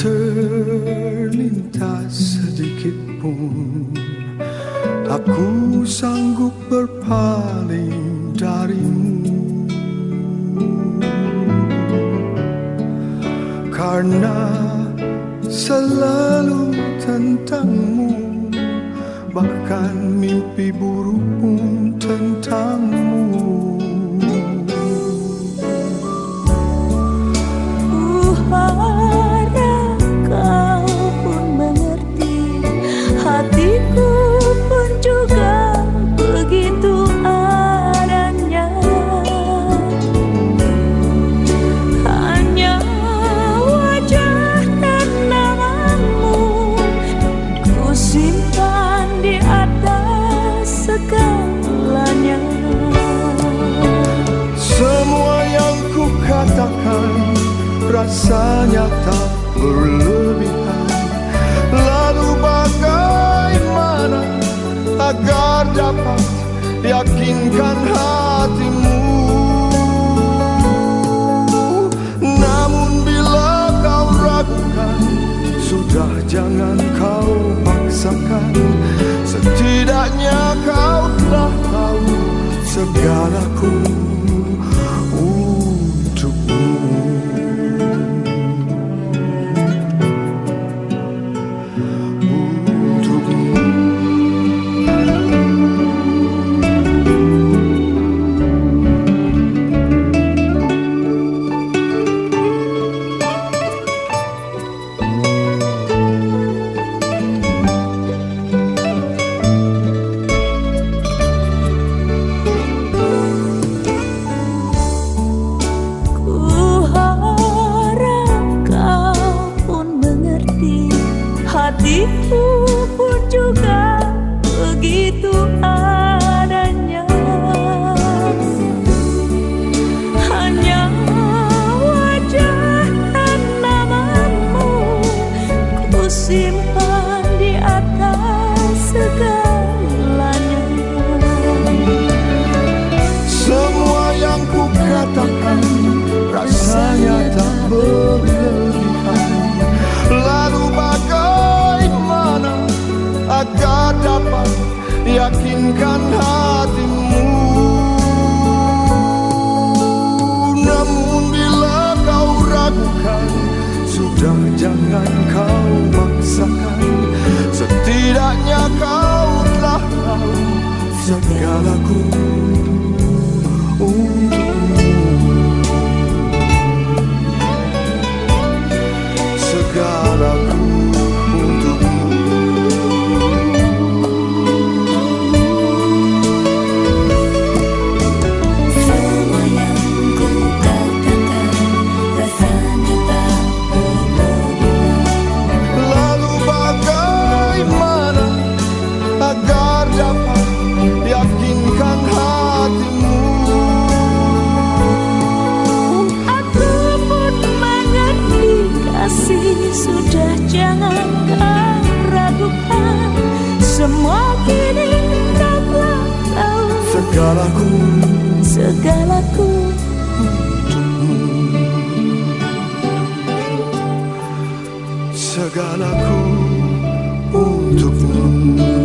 terlintas sedikit pun. Aku sanggup berpaling darimu. Karena selalu tentangmu Bahkan mimpi buruk pun tentangmu rasanya tak berlebihan. Lalu bagaimana agar dapat yakinkan hatimu? Namun bila kau ragukan Sudah jangan kau paksakan Setidaknya kau telah tahu segalaku simpan di atas segalanya. Semua yang ku katakan rasanya tak berlebihan. Lalu agar dapat yakinkan hatimu? Namun bila kau ragukan Sudah jangan kau segalaku Segalaku. Segalaku. Untukmu Segalaku untukmu